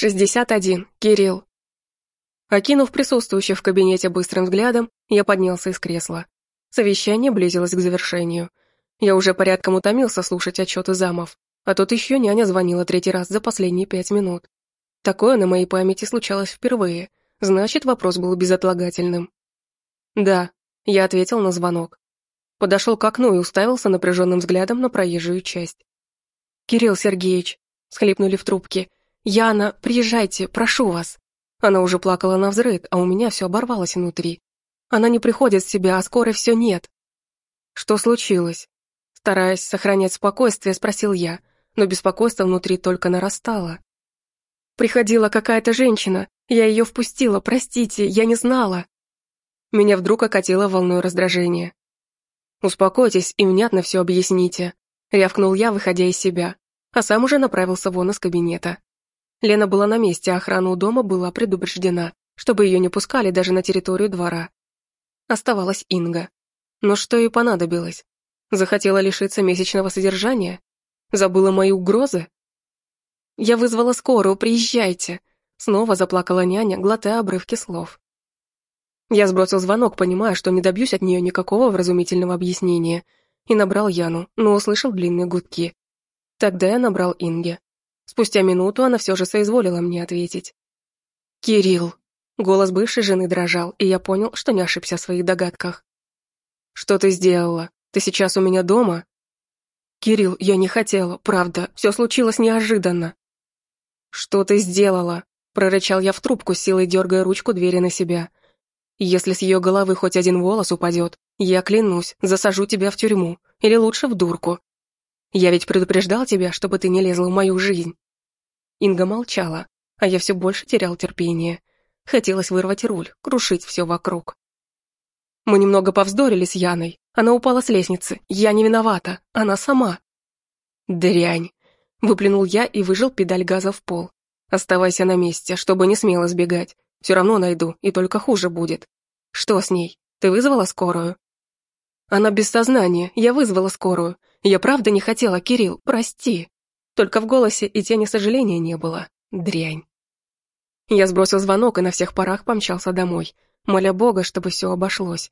61. Кирилл. Окинув присутствующих в кабинете быстрым взглядом, я поднялся из кресла. Совещание близилось к завершению. Я уже порядком утомился слушать отчеты замов, а тут еще няня звонила третий раз за последние пять минут. Такое на моей памяти случалось впервые, значит, вопрос был безотлагательным. «Да», — я ответил на звонок. Подошел к окну и уставился напряженным взглядом на проезжую часть. «Кирилл Сергеевич», — схлипнули в трубке, — «Яна, приезжайте, прошу вас». Она уже плакала на взрыв, а у меня все оборвалось внутри. Она не приходит в себя, а скоро все нет. Что случилось? Стараясь сохранять спокойствие, спросил я, но беспокойство внутри только нарастало. Приходила какая-то женщина, я ее впустила, простите, я не знала. Меня вдруг окатило волной раздражения. «Успокойтесь и внятно все объясните», — рявкнул я, выходя из себя, а сам уже направился вон из кабинета. Лена была на месте, а охрана у дома была предупреждена, чтобы ее не пускали даже на территорию двора. Оставалась Инга. Но что ей понадобилось? Захотела лишиться месячного содержания? Забыла мои угрозы? «Я вызвала скорую, приезжайте!» Снова заплакала няня, глотая обрывки слов. Я сбросил звонок, понимая, что не добьюсь от нее никакого вразумительного объяснения, и набрал Яну, но услышал длинные гудки. Тогда я набрал Инге. Спустя минуту она все же соизволила мне ответить. «Кирилл!» Голос бывшей жены дрожал, и я понял, что не ошибся в своих догадках. «Что ты сделала? Ты сейчас у меня дома?» «Кирилл, я не хотела, правда, все случилось неожиданно». «Что ты сделала?» — прорычал я в трубку, силой дергая ручку двери на себя. «Если с ее головы хоть один волос упадет, я клянусь, засажу тебя в тюрьму, или лучше в дурку. Я ведь предупреждал тебя, чтобы ты не лезла в мою жизнь». Инга молчала, а я все больше терял терпение. Хотелось вырвать руль, крушить все вокруг. Мы немного повздорили с Яной. Она упала с лестницы. Я не виновата. Она сама. Дрянь. Выплюнул я и выжил педаль газа в пол. Оставайся на месте, чтобы не смело сбегать. Все равно найду, и только хуже будет. Что с ней? Ты вызвала скорую? Она без сознания. Я вызвала скорую. Я правда не хотела, Кирилл, прости. Только в голосе и тени сожаления не было. Дрянь. Я сбросил звонок и на всех парах помчался домой, моля Бога, чтобы все обошлось.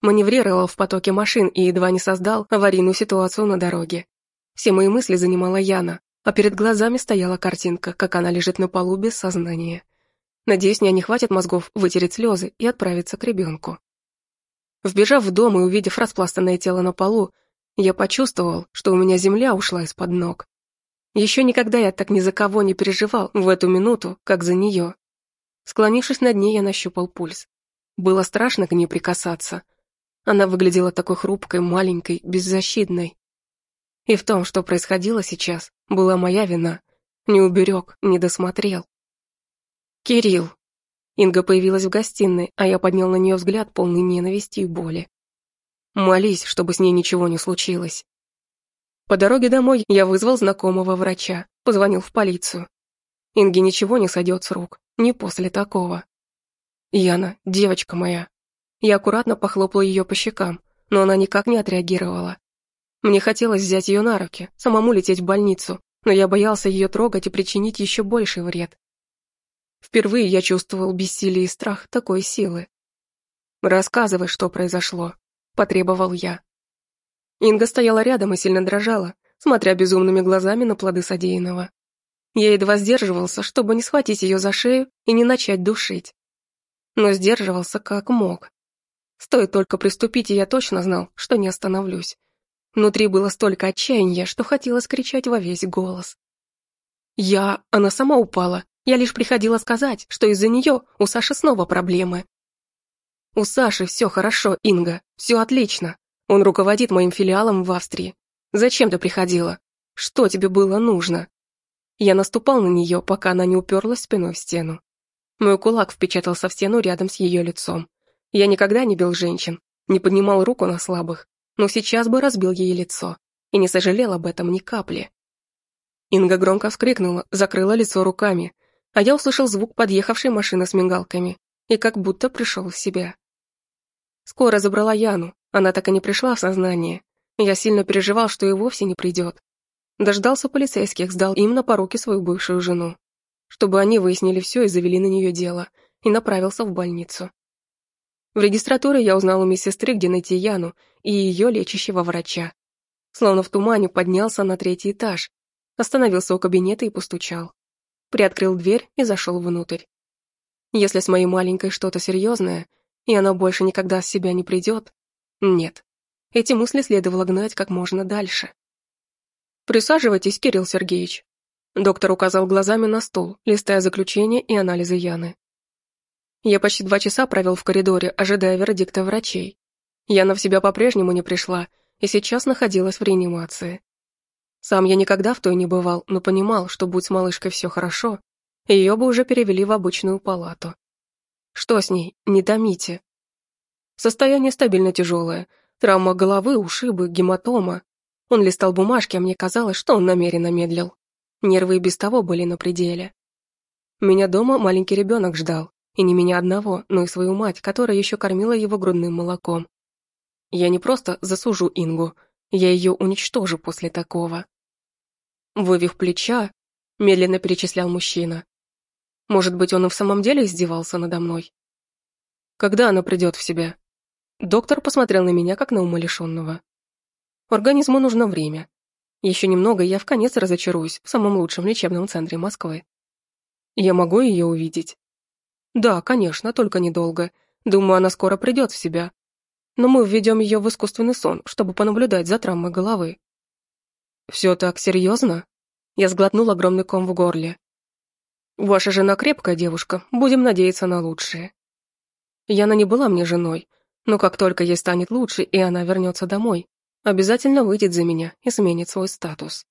Маневрировал в потоке машин и едва не создал аварийную ситуацию на дороге. Все мои мысли занимала Яна, а перед глазами стояла картинка, как она лежит на полу без сознания. Надеюсь, мне не хватит мозгов вытереть слезы и отправиться к ребенку. Вбежав в дом и увидев распластанное тело на полу, я почувствовал, что у меня земля ушла из-под ног. Еще никогда я так ни за кого не переживал в эту минуту, как за нее. Склонившись над ней, я нащупал пульс. Было страшно к ней прикасаться. Она выглядела такой хрупкой, маленькой, беззащитной. И в том, что происходило сейчас, была моя вина. Не уберег, не досмотрел. «Кирилл!» Инга появилась в гостиной, а я поднял на нее взгляд, полный ненависти и боли. Молись, чтобы с ней ничего не случилось. По дороге домой я вызвал знакомого врача, позвонил в полицию. Инге ничего не сойдет с рук, не после такого. Яна, девочка моя. Я аккуратно похлопал ее по щекам, но она никак не отреагировала. Мне хотелось взять ее на руки, самому лететь в больницу, но я боялся ее трогать и причинить еще больший вред. Впервые я чувствовал бессилие и страх такой силы. Рассказывай, что произошло. — потребовал я. Инга стояла рядом и сильно дрожала, смотря безумными глазами на плоды содеянного. Я едва сдерживался, чтобы не схватить ее за шею и не начать душить. Но сдерживался как мог. Стоит только приступить, и я точно знал, что не остановлюсь. Внутри было столько отчаяния, что хотелось кричать во весь голос. Я... Она сама упала. Я лишь приходила сказать, что из-за нее у Саши снова проблемы. У Саши все хорошо, Инга, все отлично. Он руководит моим филиалом в Австрии. Зачем ты приходила? Что тебе было нужно? Я наступал на нее, пока она не уперлась спиной в стену. Мой кулак впечатался в стену рядом с ее лицом. Я никогда не бил женщин, не поднимал руку на слабых, но сейчас бы разбил ей лицо и не сожалел об этом ни капли. Инга громко вскрикнула, закрыла лицо руками, а я услышал звук подъехавшей машины с мигалками и как будто пришел в себя. Скоро забрала Яну, она так и не пришла в сознание. Я сильно переживал, что и вовсе не придет. Дождался полицейских, сдал им на поруки свою бывшую жену. чтобы они выяснили все и завели на нее дело, и направился в больницу. В регистратуре я узнал у медсестры, где найти Яну и ее лечащего врача. Словно в тумане поднялся на третий этаж, остановился у кабинета и постучал. Приоткрыл дверь и зашел внутрь. Если с моей маленькой что-то серьезное, и она больше никогда с себя не придет, нет. Эти мысли следовало гнать как можно дальше. «Присаживайтесь, Кирилл Сергеевич». Доктор указал глазами на стол, листая заключение и анализы Яны. Я почти два часа провел в коридоре, ожидая вердикта врачей. Яна в себя по-прежнему не пришла и сейчас находилась в реанимации. Сам я никогда в той не бывал, но понимал, что будь с малышкой все хорошо, ее бы уже перевели в обычную палату. Что с ней? Не томите. Состояние стабильно тяжелое. Травма головы, ушибы, гематома. Он листал бумажки, а мне казалось, что он намеренно медлил. Нервы и без того были на пределе. Меня дома маленький ребенок ждал, и не меня одного, но и свою мать, которая еще кормила его грудным молоком. Я не просто засужу Ингу, я ее уничтожу после такого. Вывив плеча, медленно перечислял мужчина. Может быть, он и в самом деле издевался надо мной? Когда она придет в себя? Доктор посмотрел на меня, как на умалишенного. Организму нужно время. Еще немного, и я в конец разочаруюсь в самом лучшем лечебном центре Москвы. Я могу ее увидеть? Да, конечно, только недолго. Думаю, она скоро придет в себя. Но мы введем ее в искусственный сон, чтобы понаблюдать за травмой головы. Все так серьезно? Я сглотнул огромный ком в горле. Ваша жена крепкая девушка, будем надеяться на лучшее. Яна не была мне женой, но как только ей станет лучше, и она вернется домой, обязательно выйдет за меня и сменит свой статус.